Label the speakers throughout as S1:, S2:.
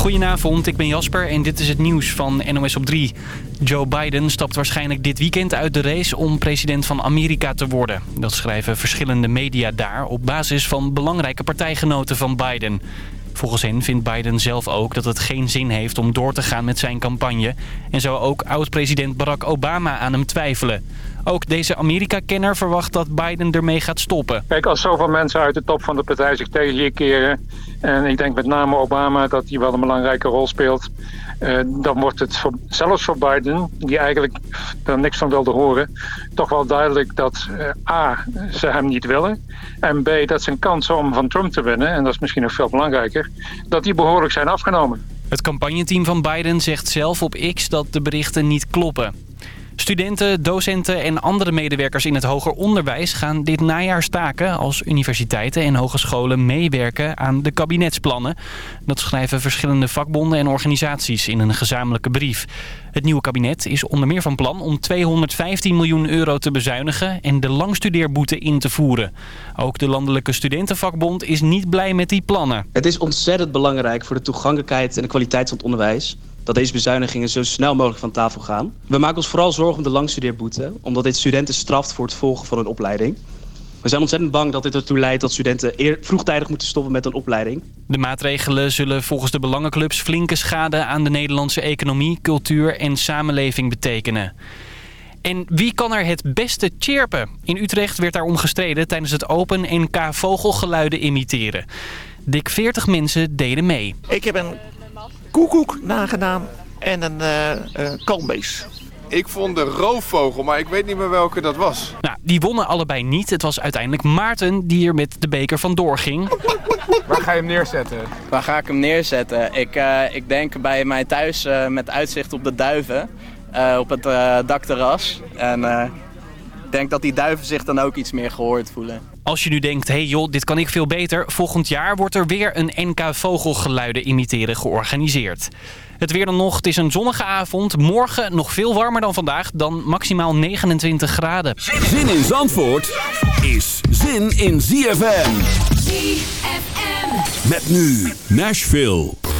S1: Goedenavond, ik ben Jasper en dit is het nieuws van NOS op 3. Joe Biden stapt waarschijnlijk dit weekend uit de race om president van Amerika te worden. Dat schrijven verschillende media daar op basis van belangrijke partijgenoten van Biden. Volgens hen vindt Biden zelf ook dat het geen zin heeft om door te gaan met zijn campagne. En zou ook oud-president Barack Obama aan hem twijfelen. Ook deze Amerika-kenner verwacht dat Biden ermee gaat stoppen.
S2: Kijk, als zoveel mensen uit de top van de partij zich tegen je keren... en ik denk met name Obama dat hij wel een belangrijke rol speelt... Uh, dan wordt het voor, zelfs voor Biden, die eigenlijk er niks van wilde horen... toch wel duidelijk dat uh, A, ze hem niet willen... en B, dat zijn kansen om van Trump te winnen, en dat is misschien nog veel belangrijker... dat die behoorlijk zijn afgenomen.
S1: Het campagneteam van Biden zegt zelf op X dat de berichten niet kloppen. Studenten, docenten en andere medewerkers in het hoger onderwijs gaan dit najaar staken als universiteiten en hogescholen meewerken aan de kabinetsplannen. Dat schrijven verschillende vakbonden en organisaties in een gezamenlijke brief. Het nieuwe kabinet is onder meer van plan om 215 miljoen euro te bezuinigen en de langstudeerboete in te voeren. Ook de Landelijke Studentenvakbond is niet blij met die plannen.
S3: Het is ontzettend belangrijk voor de toegankelijkheid en de kwaliteit van het onderwijs dat deze bezuinigingen zo snel mogelijk van tafel gaan. We maken ons vooral zorgen om de langstudeerboete, omdat dit studenten straft voor het volgen van hun opleiding. We zijn ontzettend bang dat dit ertoe leidt dat studenten eer, vroegtijdig moeten stoppen met een opleiding.
S1: De maatregelen zullen volgens de belangenclubs flinke schade aan de Nederlandse economie, cultuur en samenleving betekenen. En wie kan er het beste chirpen? In Utrecht werd daarom gestreden tijdens het Open NK vogelgeluiden imiteren. Dik 40 mensen deden mee.
S4: Ik heb een koekoek nagedaan en een uh, kalmbees.
S5: Ik vond de roofvogel, maar ik weet niet meer welke dat was.
S1: Nou, die wonnen allebei niet. Het was uiteindelijk Maarten die er met de beker vandoor ging.
S5: Waar ga je hem neerzetten?
S6: Waar ga ik hem neerzetten? Ik, uh, ik denk bij mij thuis uh, met uitzicht op de duiven. Uh, op het dakterras. En ik denk dat die duiven zich dan ook iets meer gehoord voelen.
S1: Als je nu denkt, hé hey joh, dit kan ik veel beter. Volgend jaar wordt er weer een NK vogelgeluiden imiteren georganiseerd. Het weer dan nog, het is een zonnige avond. Morgen nog veel warmer dan vandaag, dan maximaal 29 graden.
S7: Zin in Zandvoort is zin in ZFM.
S8: ZFM.
S7: Met nu Nashville.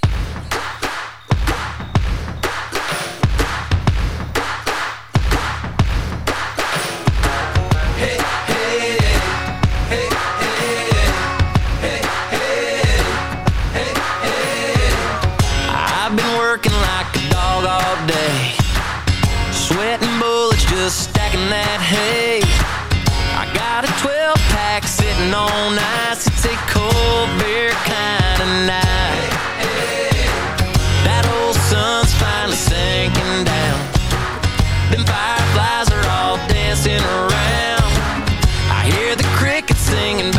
S9: Just stacking that hay. I got a 12 pack sitting on ice. It's a cold beer kind of night. That old sun's finally sinking down. Them fireflies are all dancing around. I hear the crickets singing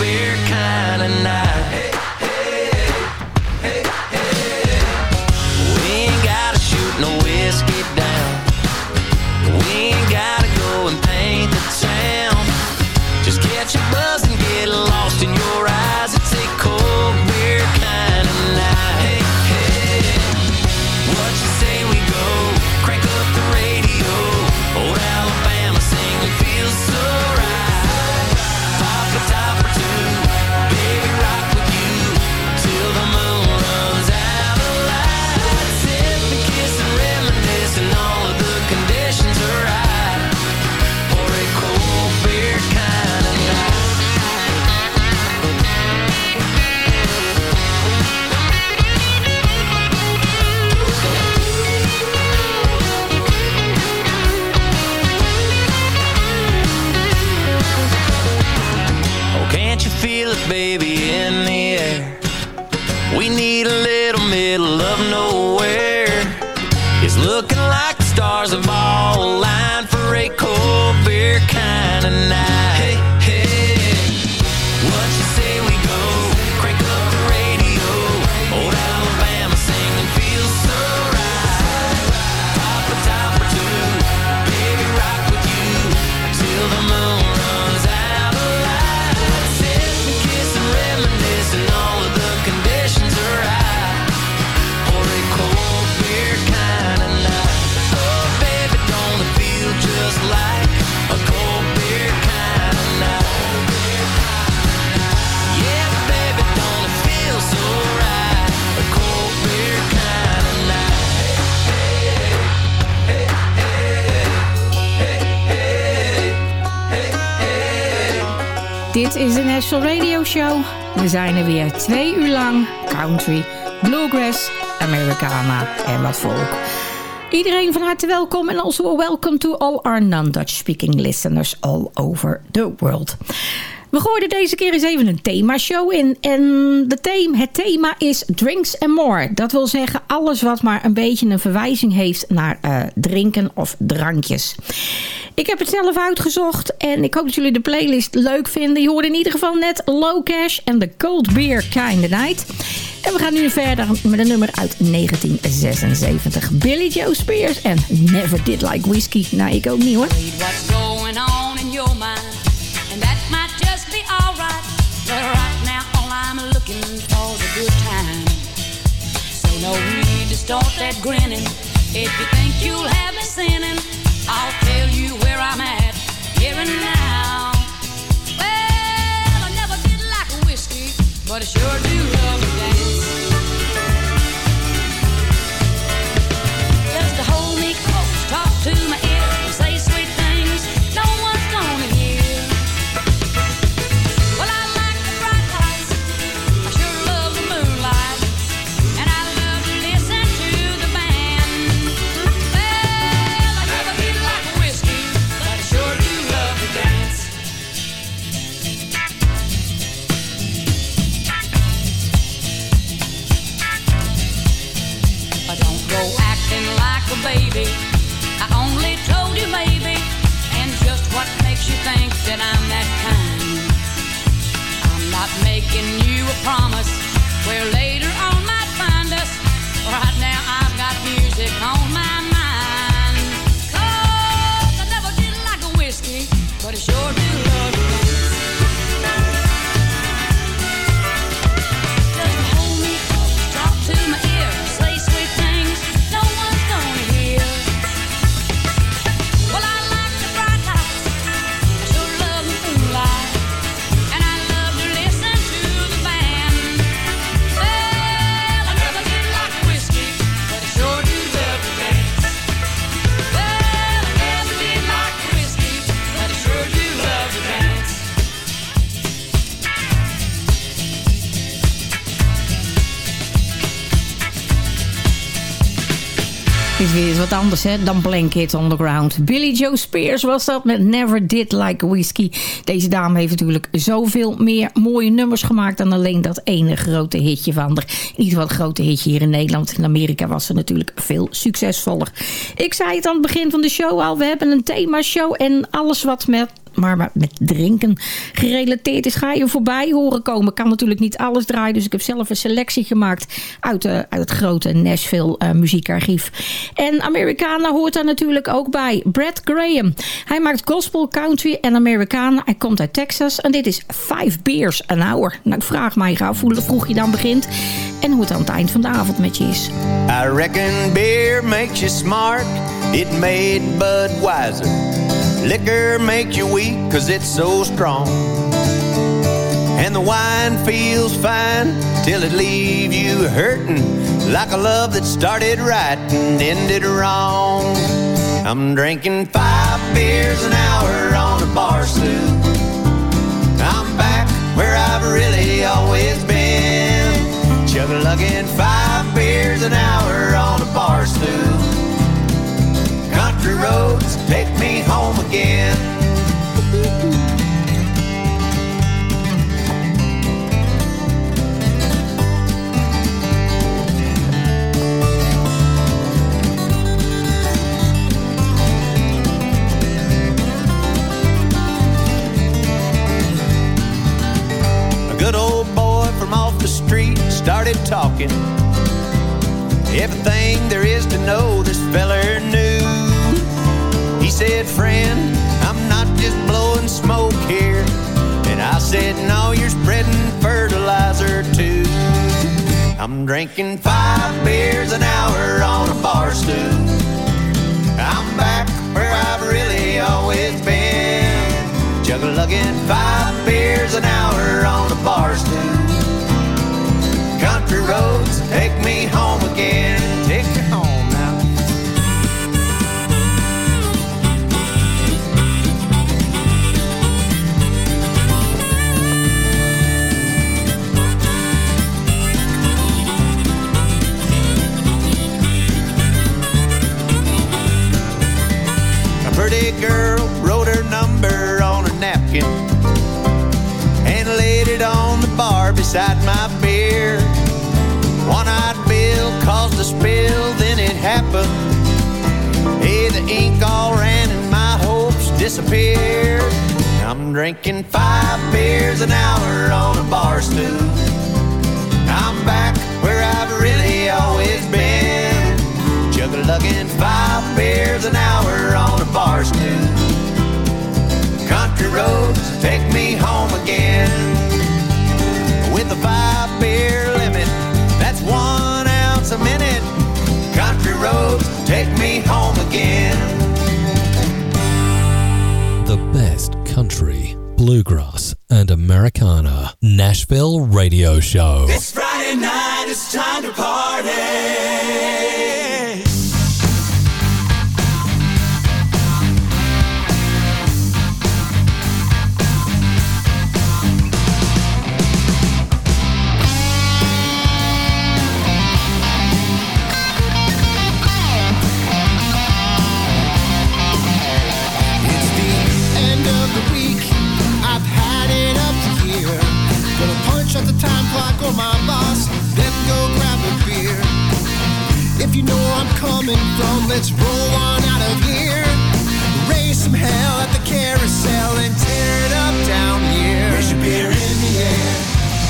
S9: cold beer kind
S10: Dit is de National Radio Show. We zijn er weer twee uur lang. Country, bluegrass, Americana en wat volk. Iedereen van harte welkom en also welcome to all our non-Dutch speaking listeners all over the world. We gooiden deze keer eens even een themashow in. En de thema, het thema is Drinks and More. Dat wil zeggen alles wat maar een beetje een verwijzing heeft naar uh, drinken of drankjes. Ik heb het zelf uitgezocht en ik hoop dat jullie de playlist leuk vinden. Je hoorde in ieder geval net Low Cash en The Cold Beer Kind of Night. En we gaan nu verder met een nummer uit 1976. Billy Joe Spears en Never Did Like Whiskey. Nou, ik ook niet hoor. What's going on in your mind? Start that grinning. If you think you'll have me sinning, I'll tell you where I'm at, here and now. Well, I never did like whiskey, but I sure do love to dance. Just to hold me close, talk to a promise. Where later wat anders hè, dan Blanket on the Ground. Billy Joe Spears was dat met Never Did Like Whiskey. Deze dame heeft natuurlijk zoveel meer mooie nummers gemaakt... dan alleen dat ene grote hitje van haar. Geval het grote hitje hier in Nederland. In Amerika was ze natuurlijk veel succesvoller. Ik zei het aan het begin van de show al. We hebben een themashow en alles wat met maar met drinken gerelateerd is, ga je voorbij horen komen. Kan natuurlijk niet alles draaien, dus ik heb zelf een selectie gemaakt uit, de, uit het grote Nashville uh, muziekarchief. En Americana hoort daar natuurlijk ook bij. Brad Graham. Hij maakt gospel, country en Americana. Hij komt uit Texas en dit is Five Beers an Hour. Nou, ik vraag mij af hoe vroeg je dan begint en hoe het aan het eind van de avond met je is.
S11: I reckon beer makes you smart. It made Budweiser. Liquor makes you weak cause it's so strong. And the wine feels fine till it leaves you hurting like a love that started right and ended wrong. I'm drinking five beers an hour on a bar stool. I'm back where I've really always been. Chug-a-lugging five beers an hour on a bar stool. Roads take me home again. A good old boy from off the street started talking. Everything there is to know, this feller knew. Said, friend, I'm not just blowing smoke here. And I said, no, you're spreading fertilizer too. I'm drinking five beers an hour on a bar stool. I'm back where I've really always been. Juggle-lugging five beers an hour on a bar stool. Country roads take me home again. Take girl wrote her number on a napkin and laid it on the bar beside my beer. One eyed Bill caused a spill, then it happened. Hey, the ink all ran and my hopes disappeared. I'm drinking five beers an hour on a bar stool. I'm back where I've really ought Jugga-lugging five beers an hour on a bar stool. Country roads take me home again. With a five beer limit, that's one ounce a minute. Country roads take me home again.
S12: The best country, bluegrass, and Americana. Nashville Radio Show.
S13: It's Friday night, it's time to party.
S14: Clock my boss, then go grab a beer. If you know I'm coming from, let's roll on out of here. Raise some hell at the carousel and tear it up down here. Raise your beer in the air.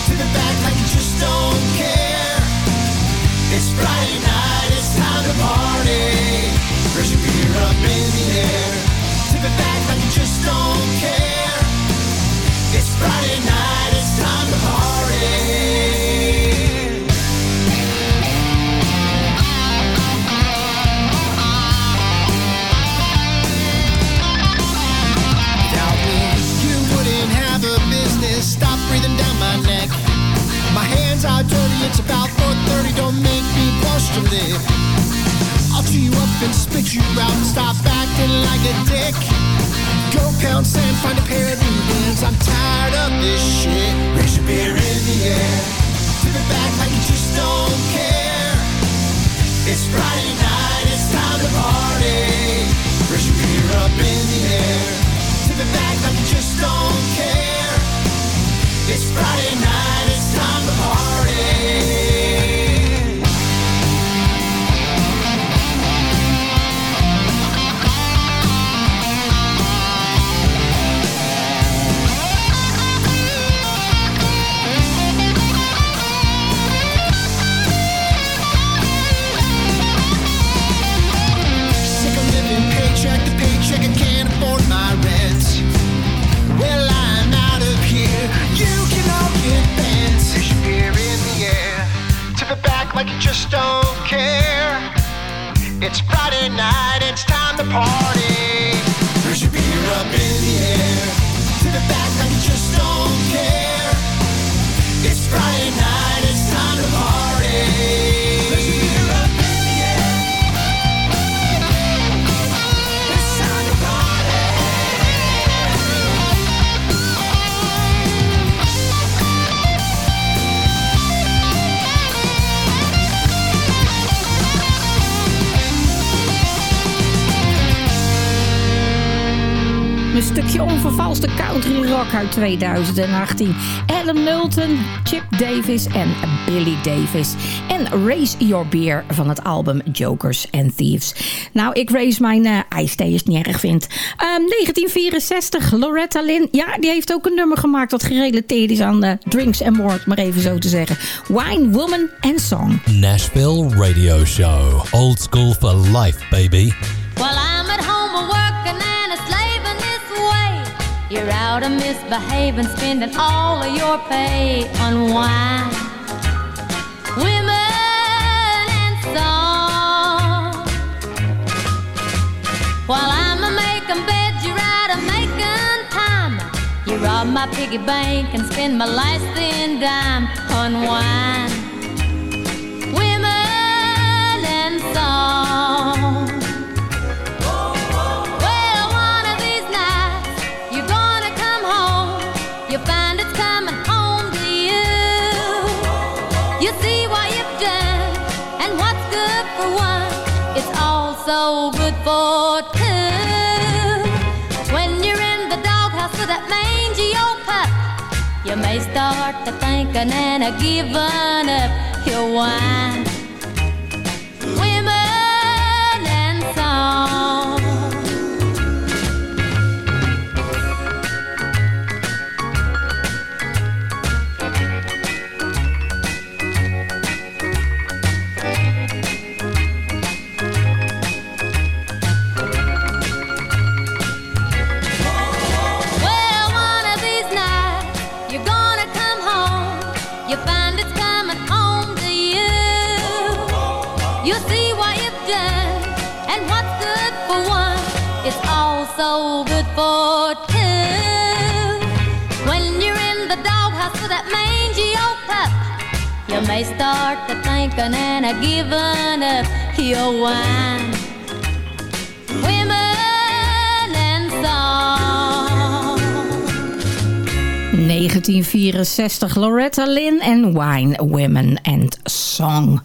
S14: To the back like you just don't care. It's Friday night, it's time to party. 4.30. Don't make me to live. I'll chew you up and spit you out. and Stop acting like a dick. Go pound sand, find a pair of new hands. I'm tired of this shit. Raise your beer in the air. Tip it back like you just don't care. It's Friday night, it's time to party. Raise your beer up in the air. Tip it back like you just don't care. It's Friday night, it's time to party. Like you just don't care. It's Friday night, it's time to party. There's your beer up in the air. Tip it back like you just don't care. It's Friday night, it's time to party.
S10: Stukje onvervalste country rock uit 2018. Adam Nulton, Chip Davis en Billy Davis. En Raise Your Beer van het album Jokers and Thieves. Nou, ik raise mijn uh, ijsthee als het niet erg vind. Ehm, 1964, Loretta Lynn. Ja, die heeft ook een nummer gemaakt dat gerelateerd is aan uh, drinks and more, maar even zo te zeggen. Wine, Woman and Song.
S12: Nashville Radio Show. Old school for life, baby.
S15: While you're out of misbehaving, spending all of your pay on wine, women, and song. While I'm a making beds, you're out a making time. You rob my piggy bank and spend my last thin dime on also good for two. When you're in the doghouse with that mangy old pup, you may start to thinking and a giving up your wine. You may start to thinking and a giving up your wine. Women and song.
S10: 1964, Loretta Lynn en Wine, Women and Song.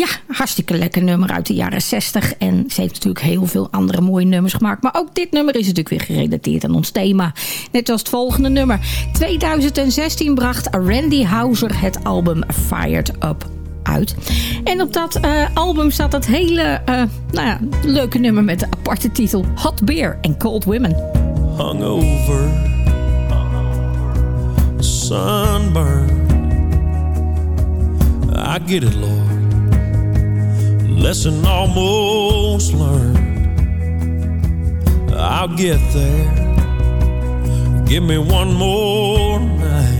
S10: Ja, hartstikke lekker nummer uit de jaren 60. En ze heeft natuurlijk heel veel andere mooie nummers gemaakt. Maar ook dit nummer is natuurlijk weer gerelateerd aan ons thema. Net als het volgende nummer. 2016 bracht Randy Houser het album Fired Up uit. En op dat eh, album staat dat hele eh, nou ja, leuke nummer met de aparte titel Hot Beer and Cold Women.
S16: hungover, sunburn. I get it, Lord. Lesson almost learned. I'll get there. Give me one more night.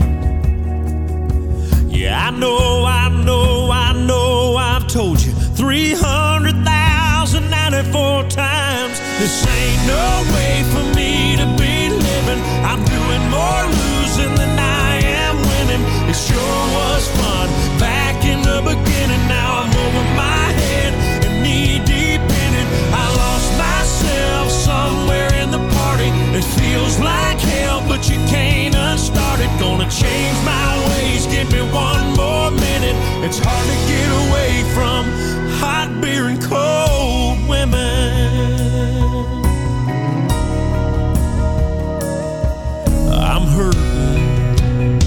S16: Yeah, I know, I know, I know. I've told you 300,094 times. This ain't no way for me to be living. I'm doing more losing than I am winning. It sure was fun back in the beginning. Somewhere in the party. It feels like hell, but you can't unstart it. Gonna change my ways. Give me one more minute. It's hard to get away from hot beer and cold women. I'm hurting,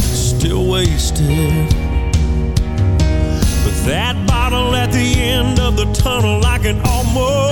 S16: still wasted. But that bottle at the end of the tunnel, I can almost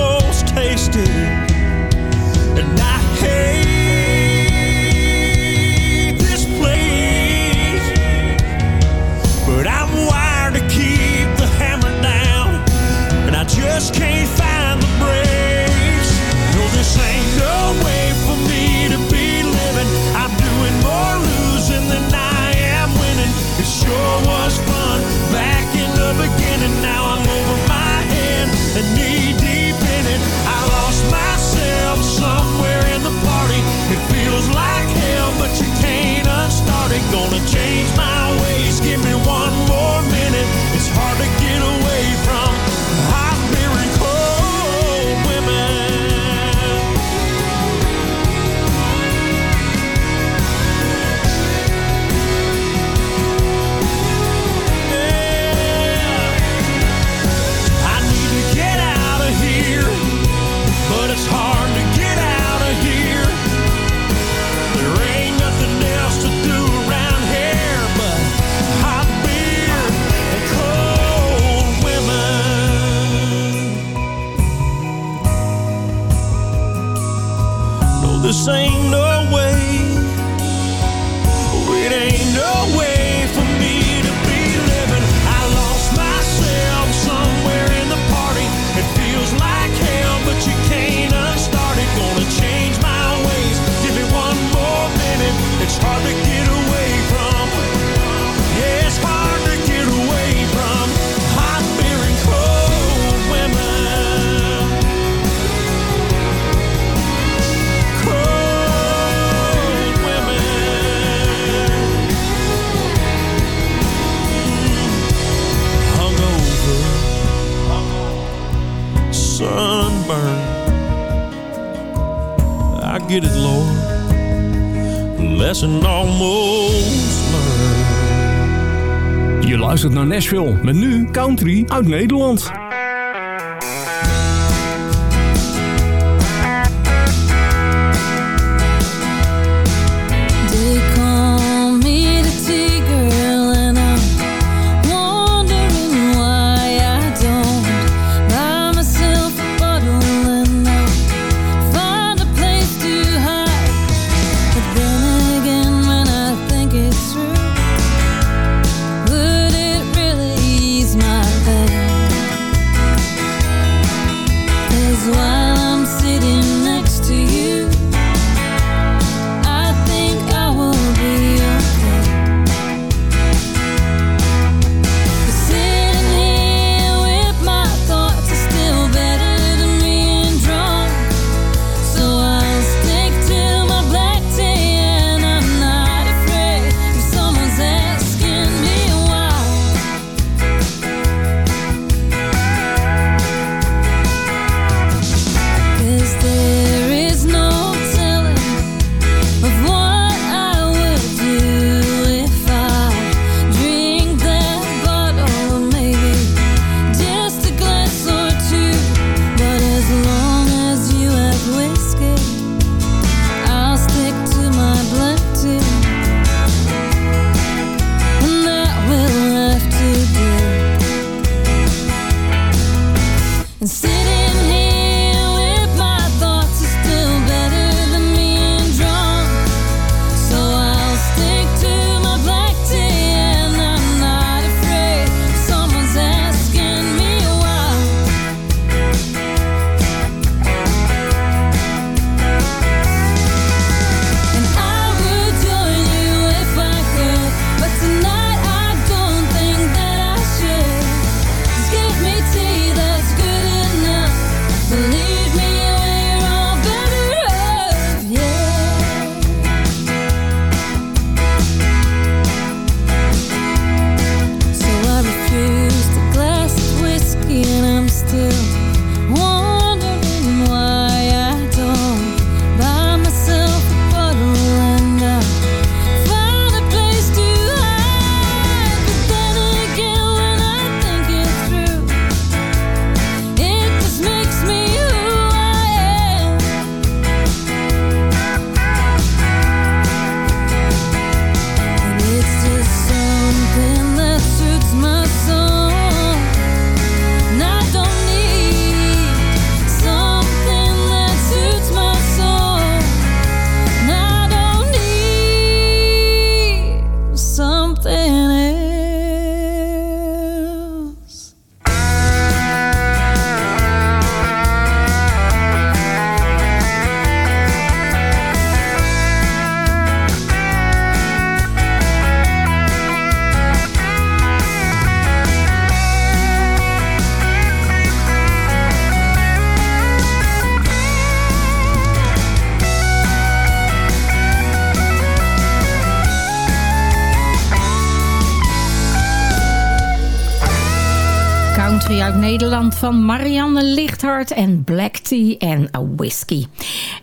S16: get it, Lord. Lesson almost learned.
S7: Je luistert naar Nashville met nu country uit Nederland.
S10: country uit Nederland van Marianne Lichthart en Black Tea en eh, Whiskey.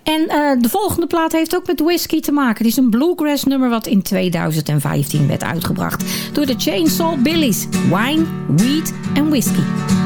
S10: En eh, de volgende plaat heeft ook met whiskey te maken. Het is een bluegrass nummer wat in 2015 werd uitgebracht door de Chainsaw Billies. Wine, Weed en
S17: Whiskey.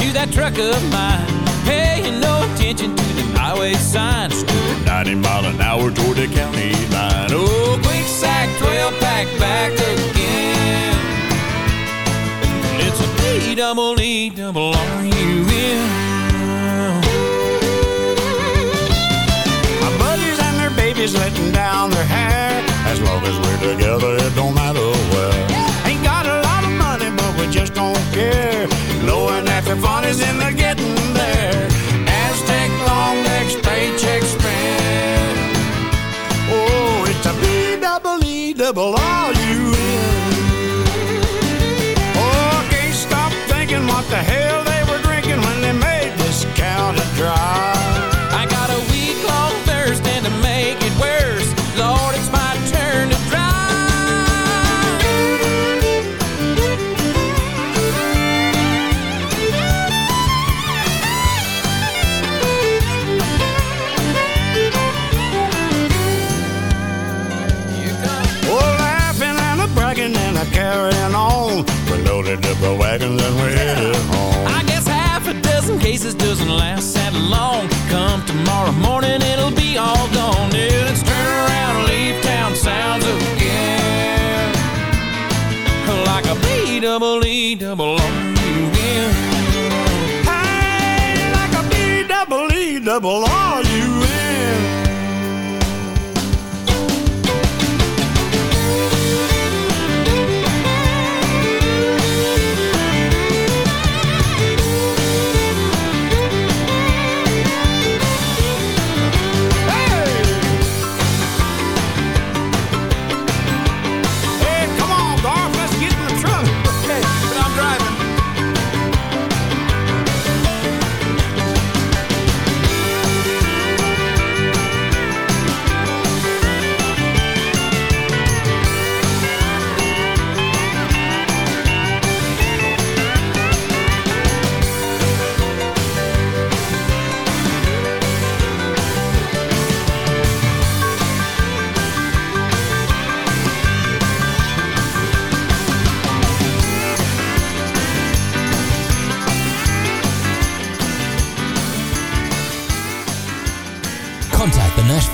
S17: that
S18: truck of mine. Paying no attention to the highway signs, Stood
S16: 90 mile an hour toward the county line.
S18: Oh, quick sack, 12 pack back again. It's a B double E double R U N.
S19: My buddies and their babies letting down their hair. As long as we're together, it don't matter double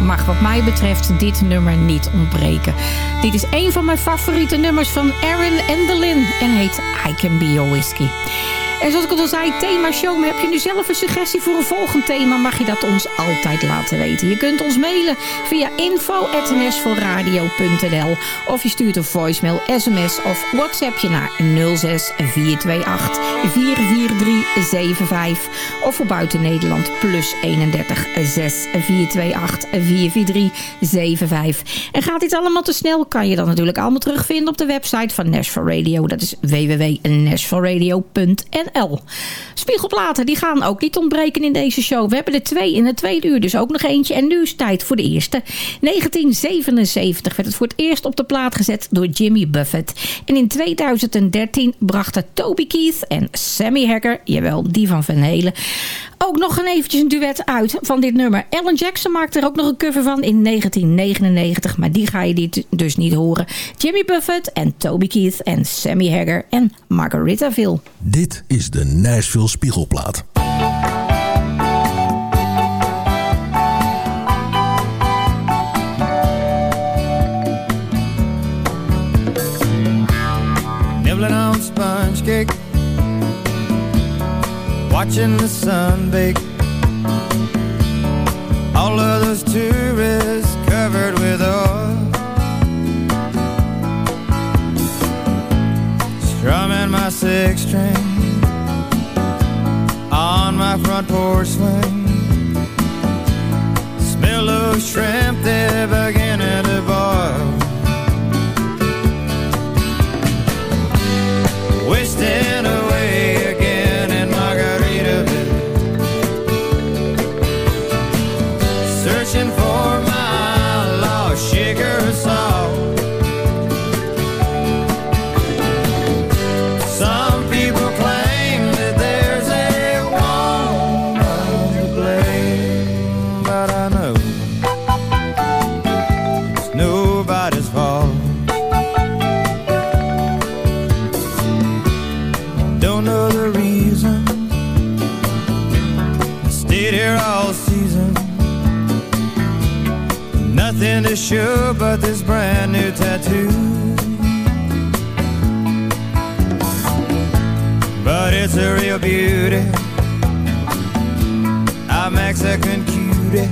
S10: Mag wat mij betreft dit nummer niet ontbreken. Dit is een van mijn favoriete nummers van Aaron en the Lynn en heet I Can Be Your Whiskey. En zoals ik al zei, thema show. Heb je nu zelf een suggestie voor een volgend thema? Mag je dat ons altijd laten weten. Je kunt ons mailen via info.nsvoorradio.nl Of je stuurt een voicemail, sms of whatsappje naar 06 428 44375. Of voor buiten Nederland plus 31 6 428 44375. En gaat dit allemaal te snel? Kan je dat natuurlijk allemaal terugvinden op de website van Nashville Radio. Dat is www.nashvilleradio.nl Spiegelplaten, die gaan ook niet ontbreken in deze show. We hebben er twee in het tweede uur, dus ook nog eentje. En nu is tijd voor de eerste. 1977 werd het voor het eerst op de plaat gezet door Jimmy Buffett. En in 2013 brachten Toby Keith en Sammy Hagar, jawel, die van Van Halen, ook nog een eventjes een duet uit van dit nummer. Alan Jackson maakte er ook nog een cover van in 1999, maar die ga je dit dus niet horen. Jimmy Buffett en Toby Keith en Sammy Hagar en Margaritaville.
S20: Dit is de Nashville Spiegelplaat.
S21: Nibbling on sponge cake. Watching the sun bake. All of those tourists covered with oil Strumming my six string my front porch swing. Smell those shrimp, they're beginning to boil. Wasting to show but this brand new tattoo. But it's a real beauty. A Mexican cutie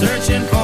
S21: Searching for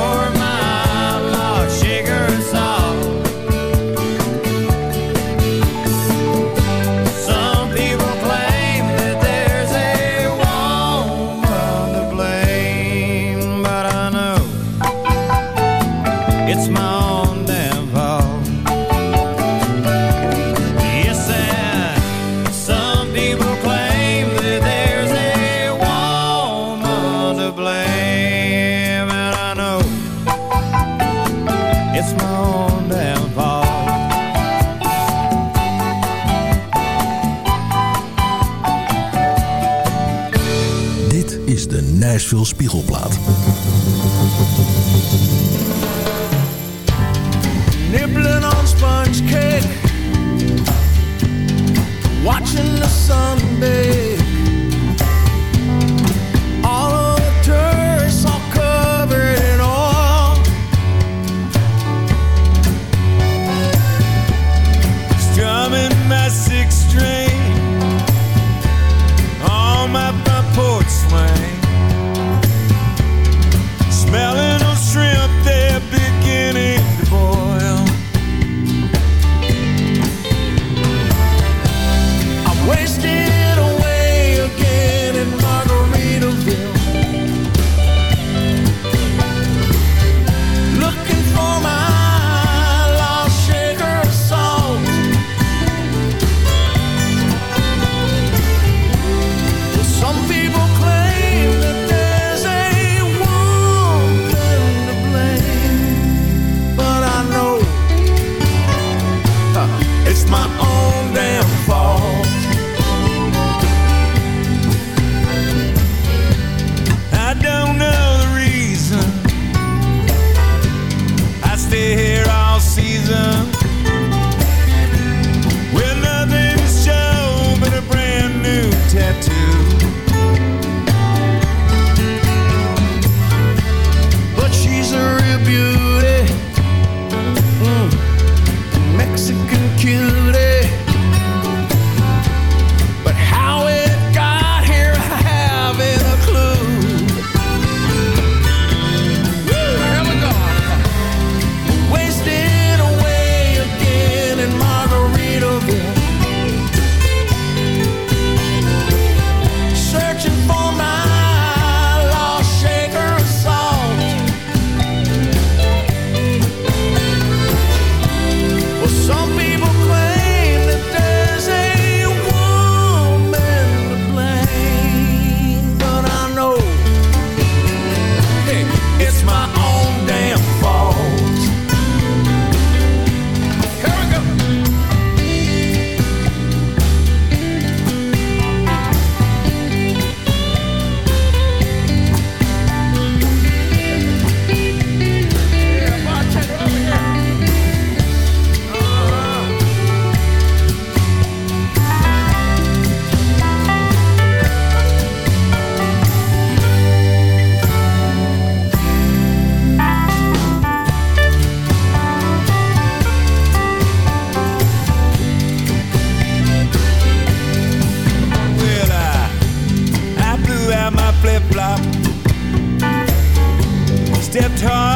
S21: stepped
S22: high.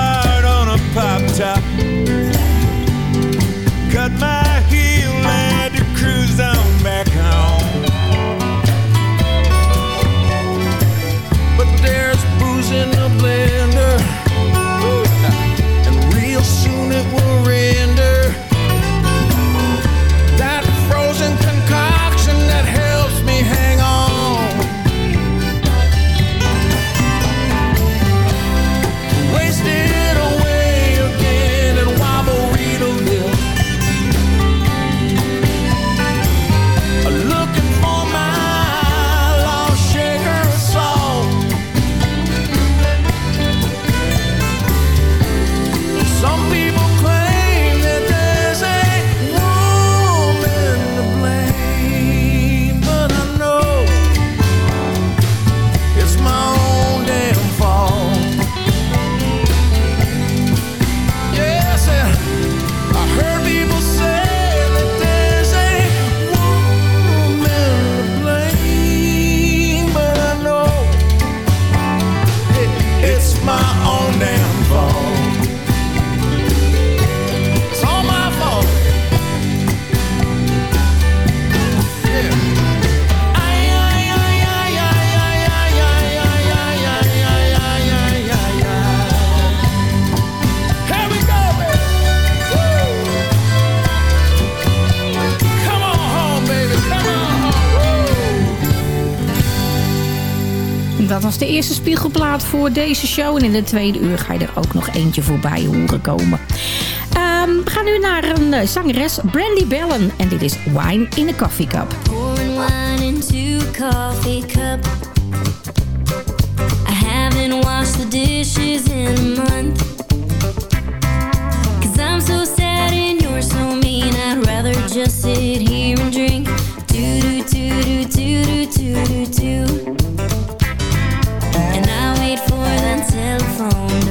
S22: eerste spiegelplaat voor deze show. En in de tweede uur ga je er ook nog eentje voorbij horen komen. Um, we gaan nu naar een eh, zangeres, Brandy Bellen. En dit is Wine in a Coffee Cup.
S23: Pouring wine into coffee cup. I haven't washed the dishes in a month. Cause I'm so sad and you're so mean. I'd rather just sit here and drink. Do do do do do do do do do. Telephone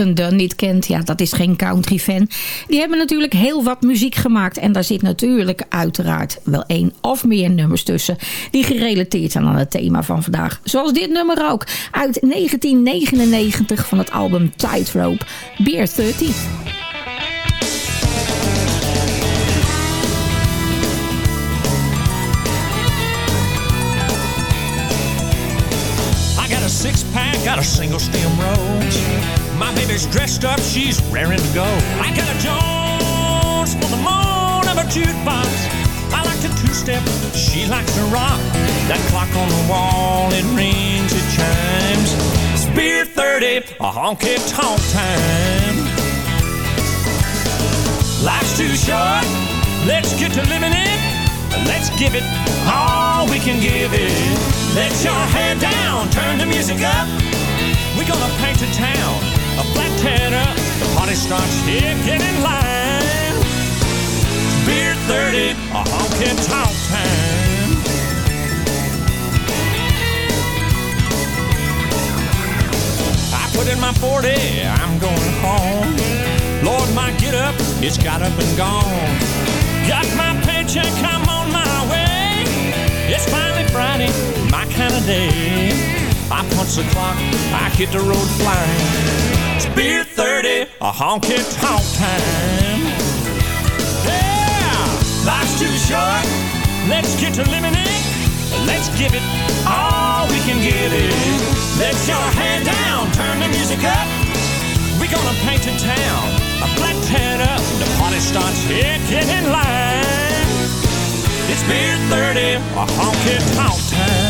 S10: Dunn niet kent, ja, dat is geen country fan. Die hebben natuurlijk heel wat muziek gemaakt. En daar zit natuurlijk uiteraard wel één of meer nummers tussen... die gerelateerd zijn aan het thema van vandaag. Zoals dit nummer ook, uit 1999 van het album Tightrope, Beer 30.
S16: I got a six pack, got a single stem rose. My baby's dressed up, she's raring to go. I got a Jones for the moan of a jukebox. I like to two step, she likes to rock. That clock on the wall, it rings, it chimes. It's beer 30, a honky tonk time. Life's too short, let's get to living it. Let's give it all we can give it. Let your head down, turn the music up. We're gonna paint the town a flat up. The party starts here, get in line. Beer 30, a honky tonk time. I put in my 40, I'm going home. Lord, my get up, it's got up and gone. Got my paycheck, I'm on my way. It's finally Friday, my kind of day. I punch the clock, I hit the road flying. It's beer 30, a honky tonk time. Yeah, life's too short, let's get to living. Let's give it all we can give it. Let your head down, turn the music up. We're gonna paint the town a black tan up. The party starts here, get in line. It's beer 30, a honky tonk time.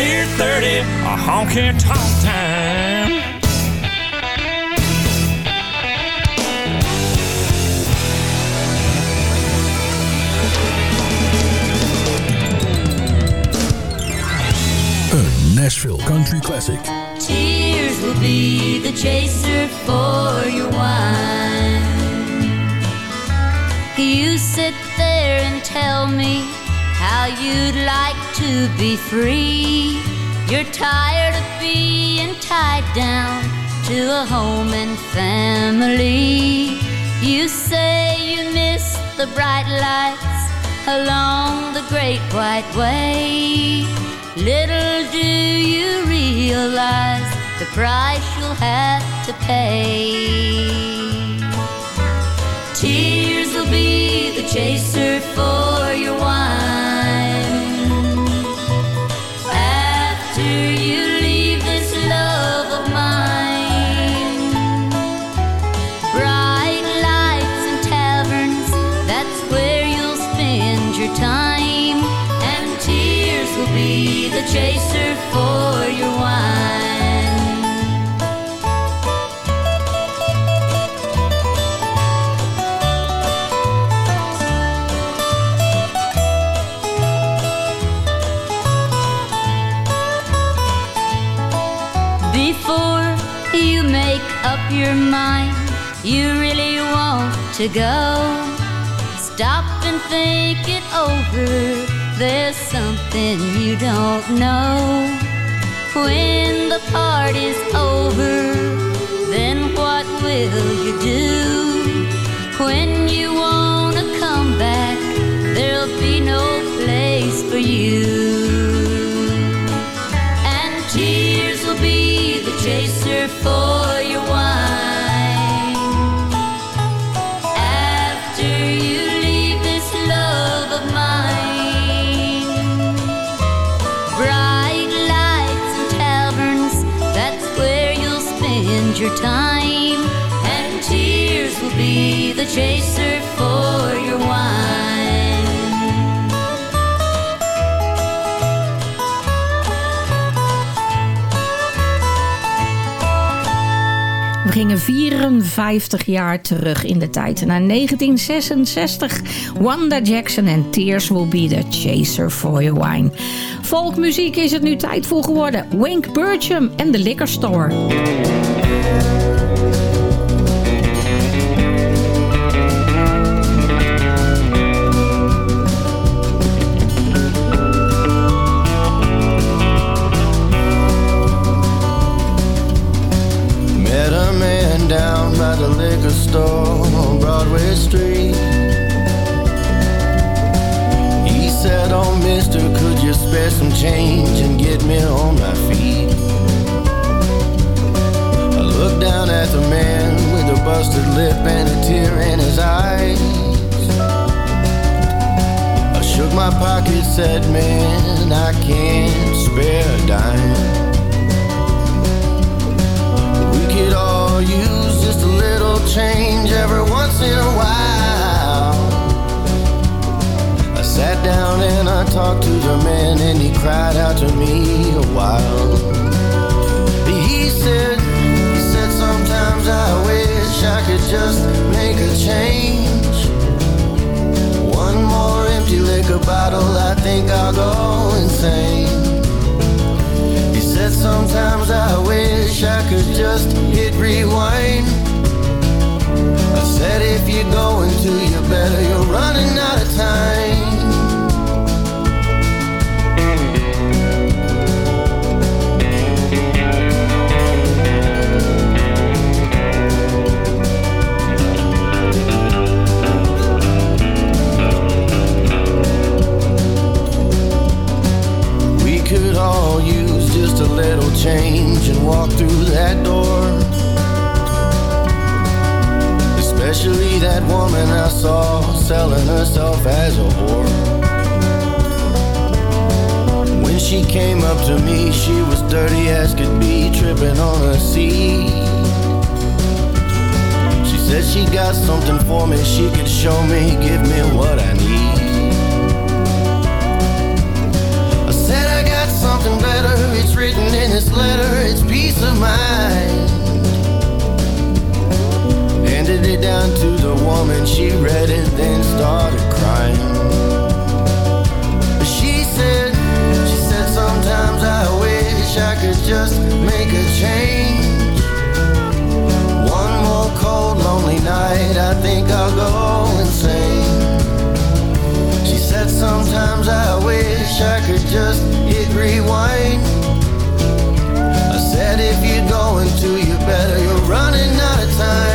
S16: It's beer 30, a honky tonk time.
S20: Nashville Country Classic.
S15: Tears will be the chaser for your wine. You sit there and tell me how you'd like to be free. You're tired of being tied down to a home and family. You say you miss the bright lights along the great white way. Little do you realize the price you'll have to pay. Tears will be the chaser for to go. Stop and think it over. There's something you don't know. When the party's over, then what will you do? When you wanna come back, there'll be no place for you. And tears will be the chaser for chaser for your wine.
S10: We gingen 54 jaar terug in de tijd. Naar 1966. Wanda Jackson en Tears Will Be The Chaser For Your Wine. Folkmuziek is het nu tijd voor geworden. Wink Burcham en The Liquor Store.
S24: Change and get me on my feet? I looked down at the man with a busted lip and a tear in his eyes. I shook my pocket, said, Man, I can't spare a dime. We could all use just a little change every once in a while. Sat down and I talked to the man, and he cried out to me a while. He said, he said, sometimes I wish I could just make a change. One more empty liquor bottle, I think I'll go insane. He said sometimes I wish I could just hit rewind. I said if you're going to, you better, you're running out of time. Just a little change and walk through that door. Especially that woman I saw selling herself as a whore. When she came up to me, she was dirty as could be, tripping on her seat. She said she got something for me, she could show me, give me what I need. It's written in this letter, it's peace of mind. Handed it down to the woman, she read it, then started crying. She said, she said, sometimes I wish I could just make a change. One more cold, lonely night, I think I'll go insane sometimes I wish I could just hit rewind Said if you're going to, you better. You're running out of time.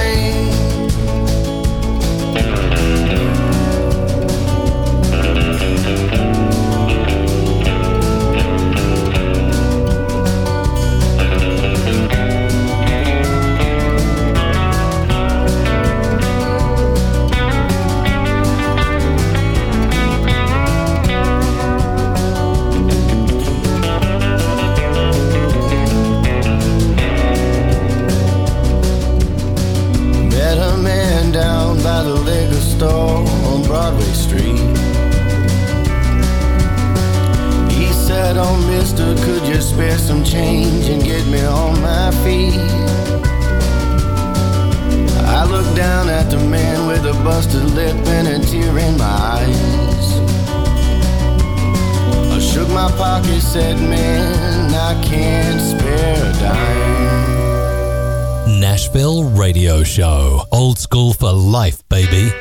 S24: Said, Oh, mister, could you spare some change and get me on my feet? I looked down at the man with a busted lip and a tear in my eyes. I shook my pocket, said, Man, I can't spare a dime.
S12: Nashville Radio Show. Old school for life, baby.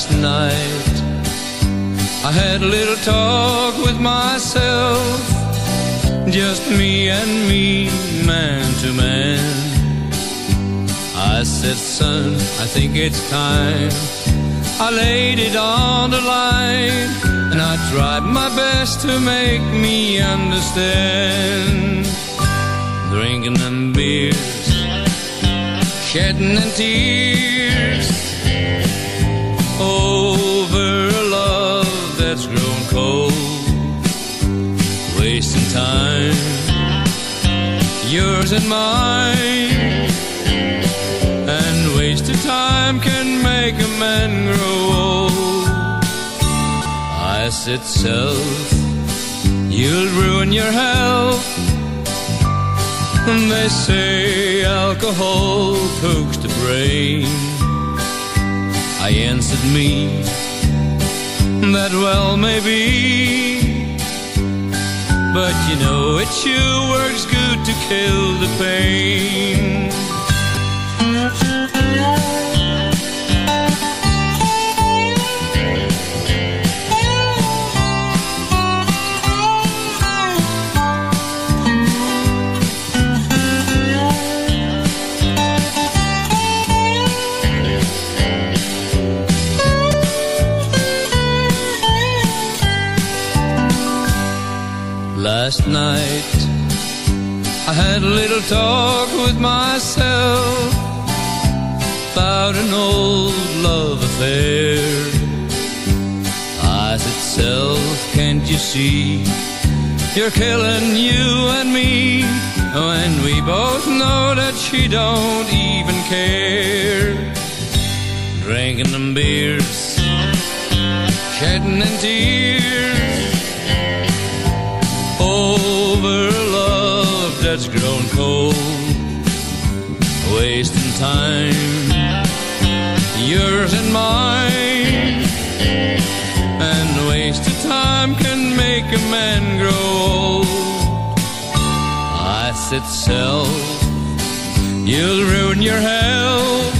S25: Last night. I had a little talk with myself Just me and me, man to man. I said, son, I think it's time. I laid it on the line And I tried my best to make me understand. Drinking them beers Shedding and tears yours and mine. And wasted time can make a man grow old. I said, self, you'll ruin your health. They say alcohol cooks the brain. I answered me that well maybe but you know it sure works to kill the pain. Last night I had a little talk with myself about an old love affair. I said, self, can't you see? You're killing you and me when we both know that she don't even care. Drinking them beers, shedding and tears cold, wasting time, yours and mine. And wasted time can make a man grow old. I said, self, you'll ruin your health.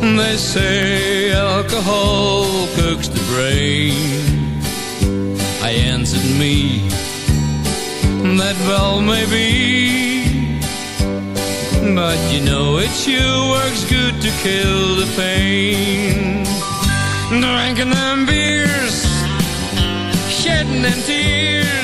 S25: They say alcohol cooks the brain. I answered me that well maybe but you know it sure works good to kill the pain. Drinking them beers shedding them tears